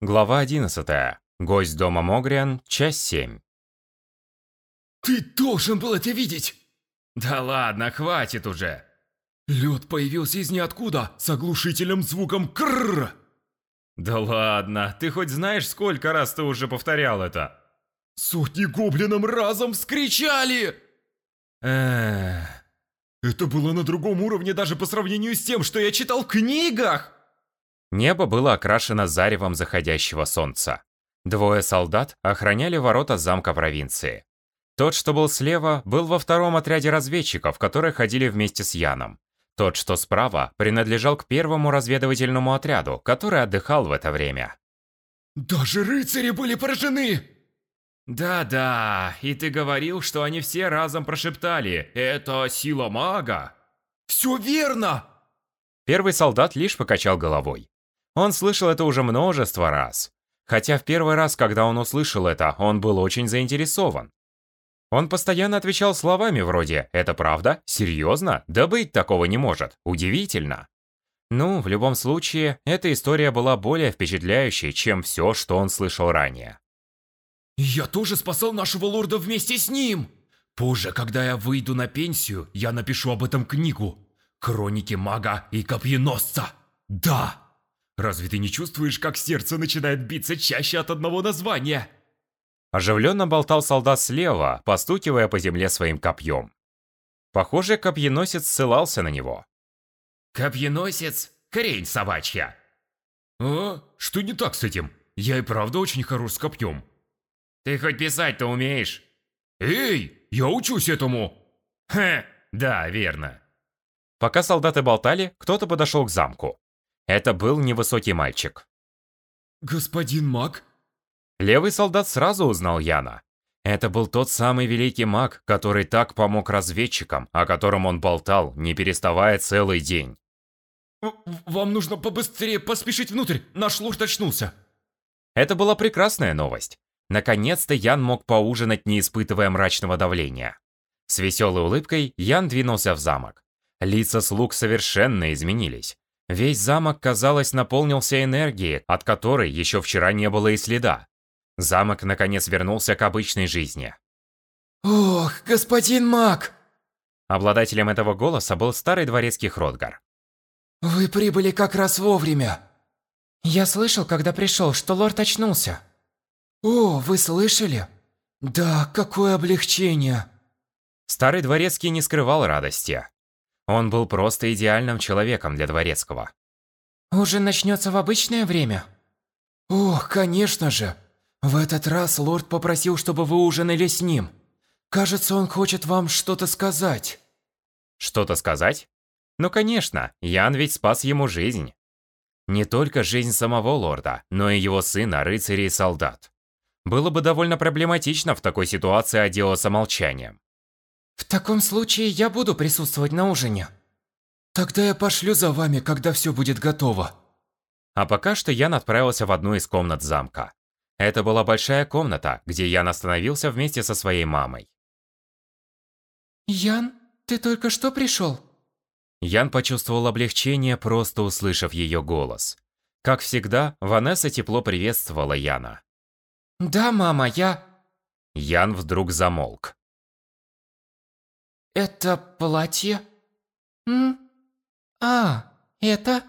Глава 11. Гость дома Могриан, часть 7. Ты должен был это видеть! Да ладно, хватит уже. Лед появился из ниоткуда с оглушительным звуком крррр. Да ладно, ты хоть знаешь, сколько раз ты уже повторял это? Сотни гоблинам разом вскричали! Эх... Это было на другом уровне даже по сравнению с тем, что я читал в книгах! Небо было окрашено заревом заходящего солнца. Двое солдат охраняли ворота замка провинции. Тот, что был слева, был во втором отряде разведчиков, которые ходили вместе с Яном. Тот, что справа, принадлежал к первому разведывательному отряду, который отдыхал в это время. Даже рыцари были поражены! Да-да, и ты говорил, что они все разом прошептали «Это сила мага!» Все верно! Первый солдат лишь покачал головой. Он слышал это уже множество раз. Хотя в первый раз, когда он услышал это, он был очень заинтересован. Он постоянно отвечал словами вроде «Это правда? Серьезно? Да быть такого не может. Удивительно». Ну, в любом случае, эта история была более впечатляющей, чем все, что он слышал ранее. Я тоже спасал нашего лорда вместе с ним! Позже, когда я выйду на пенсию, я напишу об этом книгу. Хроники мага и копьеносца. Да! Разве ты не чувствуешь, как сердце начинает биться чаще от одного названия? Оживленно болтал солдат слева, постукивая по земле своим копьем. Похоже, копьеносец ссылался на него. Копьеносец? Хрень собачья. А? Что не так с этим? Я и правда очень хорош с копьем. Ты хоть писать-то умеешь? Эй, я учусь этому. Хе, да, верно. Пока солдаты болтали, кто-то подошел к замку. Это был невысокий мальчик. «Господин маг?» Левый солдат сразу узнал Яна. Это был тот самый великий маг, который так помог разведчикам, о котором он болтал, не переставая целый день. «Вам нужно побыстрее поспешить внутрь, наш лорд очнулся!» Это была прекрасная новость. Наконец-то Ян мог поужинать, не испытывая мрачного давления. С веселой улыбкой Ян двинулся в замок. Лица слуг совершенно изменились. Весь замок, казалось, наполнился энергией, от которой еще вчера не было и следа. Замок, наконец, вернулся к обычной жизни. «Ох, господин маг!» Обладателем этого голоса был старый дворецкий Хродгар. «Вы прибыли как раз вовремя!» «Я слышал, когда пришел, что лорд очнулся». «О, вы слышали? Да, какое облегчение!» Старый дворецкий не скрывал радости. Он был просто идеальным человеком для дворецкого. Ужин начнется в обычное время? Ох, конечно же. В этот раз лорд попросил, чтобы вы ужинали с ним. Кажется, он хочет вам что-то сказать. Что-то сказать? Ну конечно, Ян ведь спас ему жизнь. Не только жизнь самого лорда, но и его сына, рыцаря и солдат. Было бы довольно проблематично в такой ситуации отделаться молчанием. В таком случае я буду присутствовать на ужине. Тогда я пошлю за вами, когда все будет готово. А пока что Ян отправился в одну из комнат замка. Это была большая комната, где Ян остановился вместе со своей мамой. Ян, ты только что пришел? Ян почувствовал облегчение, просто услышав ее голос. Как всегда, Ванесса тепло приветствовала Яна. Да, мама, я... Ян вдруг замолк. Это платье? М? А, это?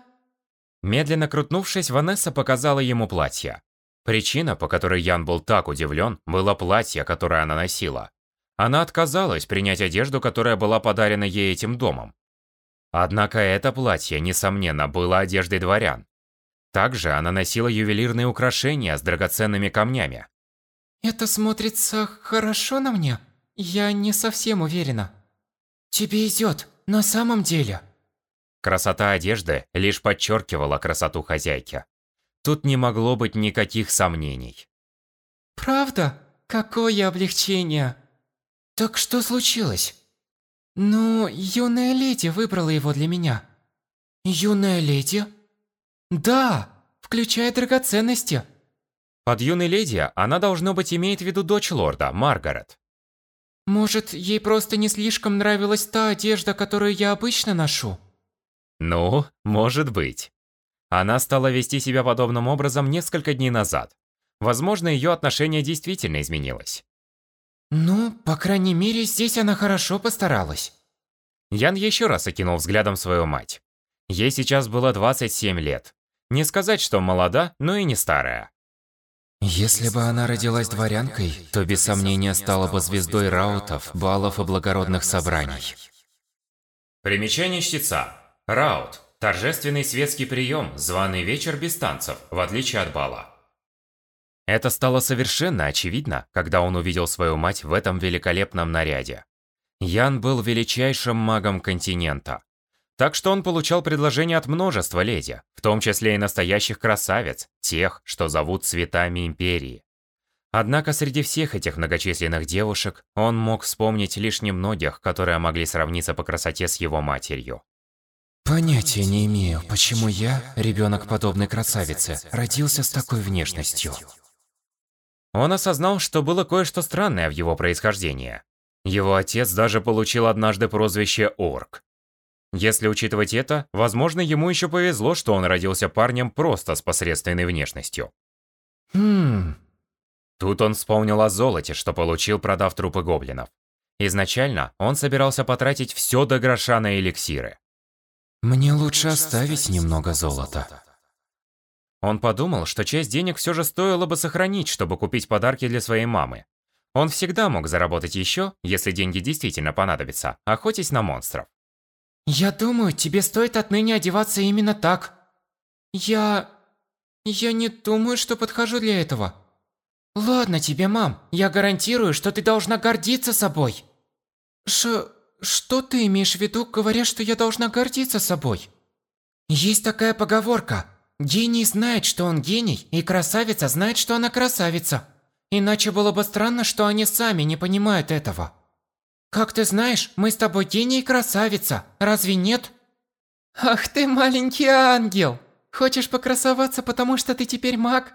Медленно крутнувшись, Ванесса показала ему платье. Причина, по которой Ян был так удивлен, было платье, которое она носила. Она отказалась принять одежду, которая была подарена ей этим домом. Однако это платье, несомненно, было одеждой дворян. Также она носила ювелирные украшения с драгоценными камнями. Это смотрится хорошо на мне? Я не совсем уверена. Тебе идет, на самом деле. Красота одежды лишь подчеркивала красоту хозяйки. Тут не могло быть никаких сомнений. Правда? Какое облегчение. Так что случилось? Ну, юная леди выбрала его для меня. Юная леди? Да, включая драгоценности. Под юной леди она, должно быть, имеет в виду дочь лорда, Маргарет. Может, ей просто не слишком нравилась та одежда, которую я обычно ношу? Ну, может быть. Она стала вести себя подобным образом несколько дней назад. Возможно, ее отношение действительно изменилось. Ну, по крайней мере, здесь она хорошо постаралась. Ян еще раз окинул взглядом свою мать. Ей сейчас было 27 лет. Не сказать, что молода, но и не старая. Если бы она родилась дворянкой, то без сомнения стала бы звездой раутов, балов и благородных собраний. Примечание чтеца. Раут. Торжественный светский прием, званый вечер без танцев, в отличие от бала. Это стало совершенно очевидно, когда он увидел свою мать в этом великолепном наряде. Ян был величайшим магом континента. Так что он получал предложения от множества леди, в том числе и настоящих красавиц, тех, что зовут цветами Империи. Однако среди всех этих многочисленных девушек он мог вспомнить лишь немногих, которые могли сравниться по красоте с его матерью. Понятия не имею, почему я, ребенок подобной красавицы, родился с такой внешностью. Он осознал, что было кое-что странное в его происхождении. Его отец даже получил однажды прозвище Орк. Если учитывать это, возможно, ему еще повезло, что он родился парнем просто с посредственной внешностью. Хм. Тут он вспомнил о золоте, что получил, продав трупы гоблинов. Изначально он собирался потратить все до гроша на эликсиры. Мне лучше оставить немного золота. Он подумал, что часть денег все же стоило бы сохранить, чтобы купить подарки для своей мамы. Он всегда мог заработать еще, если деньги действительно понадобятся, охотясь на монстров. Я думаю, тебе стоит отныне одеваться именно так. Я... Я не думаю, что подхожу для этого. Ладно тебе, мам, я гарантирую, что ты должна гордиться собой. Ш... Что ты имеешь в виду, говоря, что я должна гордиться собой? Есть такая поговорка. Гений знает, что он гений, и красавица знает, что она красавица. Иначе было бы странно, что они сами не понимают этого. Как ты знаешь, мы с тобой гений и красавица, разве нет? Ах ты маленький ангел! Хочешь покрасоваться, потому что ты теперь маг?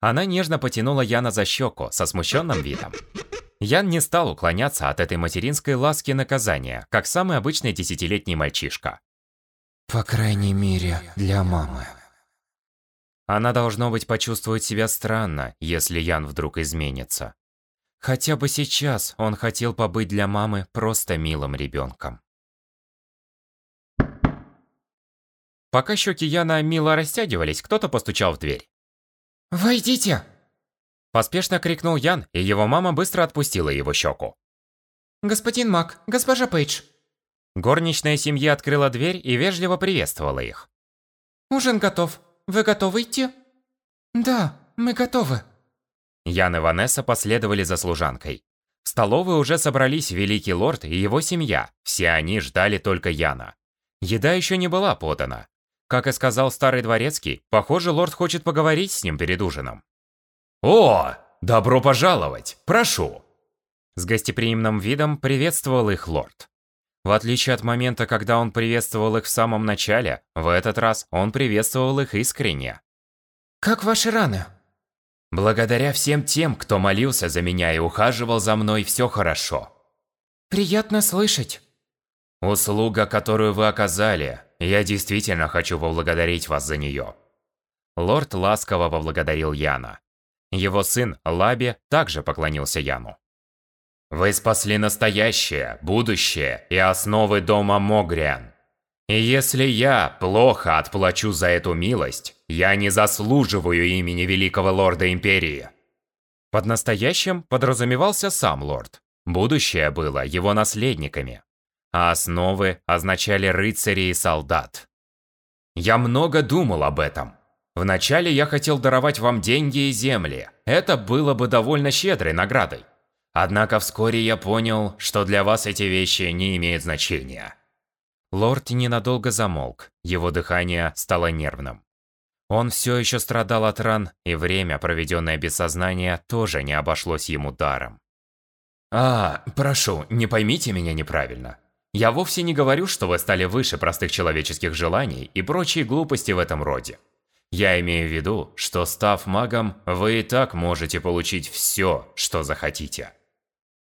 Она нежно потянула Яна за щеку со смущенным видом. Ян не стал уклоняться от этой материнской ласки наказания, как самый обычный десятилетний мальчишка. По крайней мере, для мамы. Она, должно быть, почувствует себя странно, если Ян вдруг изменится. Хотя бы сейчас он хотел побыть для мамы просто милым ребенком. Пока щеки Яна мило растягивались, кто-то постучал в дверь. «Войдите!» Поспешно крикнул Ян, и его мама быстро отпустила его щеку. «Господин Мак, госпожа Пейдж». Горничная семья открыла дверь и вежливо приветствовала их. «Ужин готов. Вы готовы идти?» «Да, мы готовы». Ян и Ванесса последовали за служанкой. В столовой уже собрались Великий Лорд и его семья. Все они ждали только Яна. Еда еще не была подана. Как и сказал старый дворецкий, похоже, лорд хочет поговорить с ним перед ужином. «О, добро пожаловать! Прошу!» С гостеприимным видом приветствовал их лорд. В отличие от момента, когда он приветствовал их в самом начале, в этот раз он приветствовал их искренне. «Как ваши раны?» Благодаря всем тем, кто молился за меня и ухаживал за мной, все хорошо. Приятно слышать. Услуга, которую вы оказали, я действительно хочу поблагодарить вас за нее. Лорд ласково поблагодарил Яна. Его сын Лаби также поклонился Яну. Вы спасли настоящее, будущее и основы дома Могриан. И если я плохо отплачу за эту милость, я не заслуживаю имени великого лорда Империи. Под настоящим подразумевался сам лорд. Будущее было его наследниками. А основы означали рыцарей и солдат. Я много думал об этом. Вначале я хотел даровать вам деньги и земли. Это было бы довольно щедрой наградой. Однако вскоре я понял, что для вас эти вещи не имеют значения. Лорд ненадолго замолк, его дыхание стало нервным. Он все еще страдал от ран, и время, проведенное без сознания, тоже не обошлось ему даром. «А, прошу, не поймите меня неправильно. Я вовсе не говорю, что вы стали выше простых человеческих желаний и прочие глупости в этом роде. Я имею в виду, что став магом, вы и так можете получить все, что захотите».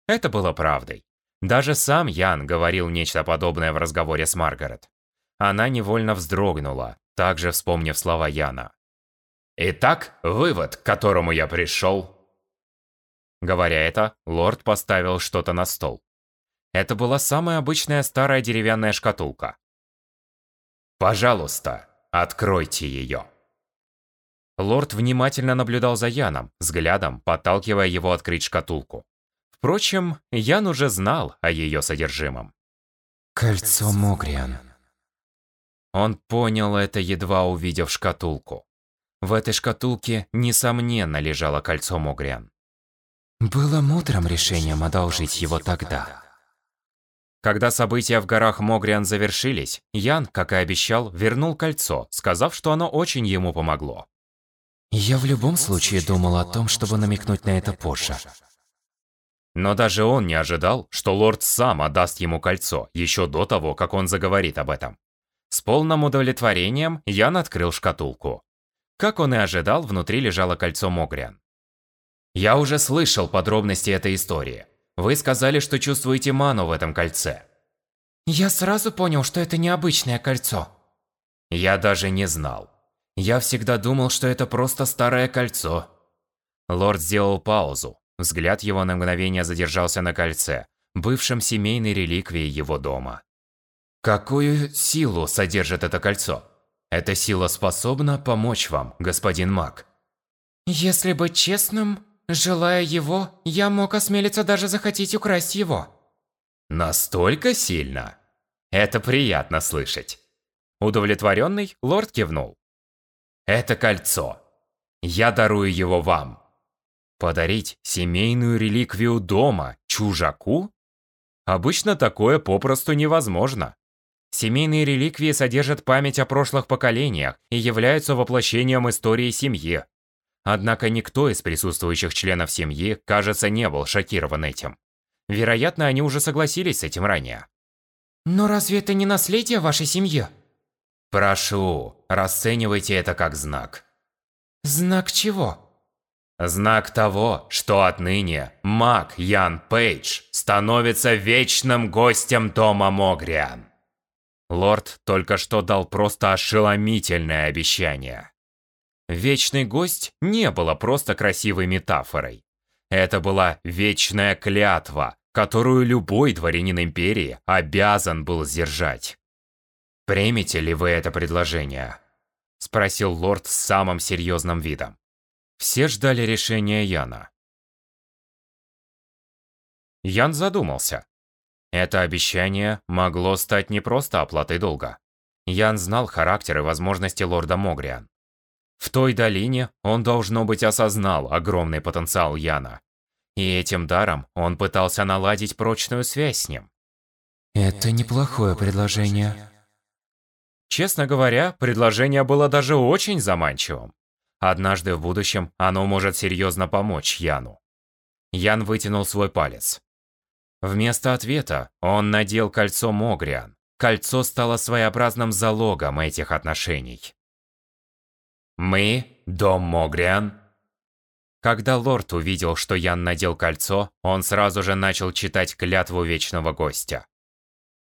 Это было правдой. Даже сам Ян говорил нечто подобное в разговоре с Маргарет. Она невольно вздрогнула, также вспомнив слова Яна. «Итак, вывод, к которому я пришел...» Говоря это, лорд поставил что-то на стол. Это была самая обычная старая деревянная шкатулка. «Пожалуйста, откройте ее». Лорд внимательно наблюдал за Яном, взглядом подталкивая его открыть шкатулку. Впрочем, Ян уже знал о ее содержимом. Кольцо Могриан. Он понял это, едва увидев шкатулку. В этой шкатулке, несомненно, лежало кольцо Могриан. Было мудрым решением одолжить его тогда. Когда события в горах Могриан завершились, Ян, как и обещал, вернул кольцо, сказав, что оно очень ему помогло. Я в любом случае думал о том, чтобы намекнуть на это позже. Но даже он не ожидал, что лорд сам отдаст ему кольцо, еще до того, как он заговорит об этом. С полным удовлетворением Ян открыл шкатулку. Как он и ожидал, внутри лежало кольцо Могриан. «Я уже слышал подробности этой истории. Вы сказали, что чувствуете ману в этом кольце». Я сразу понял, что это необычное кольцо. Я даже не знал. Я всегда думал, что это просто старое кольцо. Лорд сделал паузу, Взгляд его на мгновение задержался на кольце, бывшем семейной реликвии его дома. Какую силу содержит это кольцо? Эта сила способна помочь вам, господин маг? Если быть честным, желая его, я мог осмелиться даже захотеть украсть его. Настолько сильно? Это приятно слышать. Удовлетворенный, лорд кивнул. Это кольцо. Я дарую его вам. Подарить семейную реликвию дома чужаку? Обычно такое попросту невозможно. Семейные реликвии содержат память о прошлых поколениях и являются воплощением истории семьи. Однако никто из присутствующих членов семьи, кажется, не был шокирован этим. Вероятно, они уже согласились с этим ранее. Но разве это не наследие вашей семьи? Прошу, расценивайте это как знак. Знак чего? Знак того, что отныне маг Ян Пейдж становится вечным гостем Тома Могриан. Лорд только что дал просто ошеломительное обещание. Вечный гость не было просто красивой метафорой. Это была вечная клятва, которую любой дворянин Империи обязан был сдержать. «Примете ли вы это предложение?» – спросил лорд с самым серьезным видом. Все ждали решения Яна. Ян задумался. Это обещание могло стать не просто оплатой долга. Ян знал характер и возможности лорда Могриан. В той долине он, должно быть, осознал огромный потенциал Яна. И этим даром он пытался наладить прочную связь с ним. Это неплохое предложение. Честно говоря, предложение было даже очень заманчивым. Однажды в будущем оно может серьезно помочь Яну. Ян вытянул свой палец. Вместо ответа он надел кольцо Могриан. Кольцо стало своеобразным залогом этих отношений. «Мы – дом Могриан». Когда лорд увидел, что Ян надел кольцо, он сразу же начал читать клятву вечного гостя.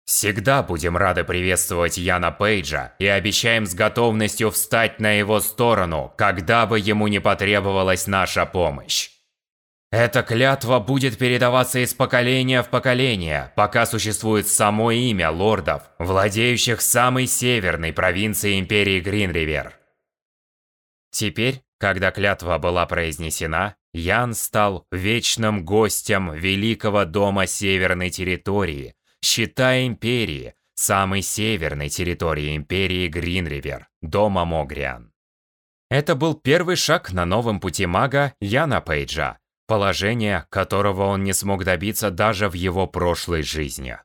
Всегда будем рады приветствовать Яна Пейджа и обещаем с готовностью встать на его сторону, когда бы ему не потребовалась наша помощь. Эта клятва будет передаваться из поколения в поколение, пока существует само имя лордов, владеющих самой северной провинцией Империи Гринривер. Теперь, когда клятва была произнесена, Ян стал вечным гостем Великого Дома Северной Территории, считая Империи, самой северной территории Империи Гринривер, дома Могриан. Это был первый шаг на новом пути мага Яна Пейджа, положение, которого он не смог добиться даже в его прошлой жизни.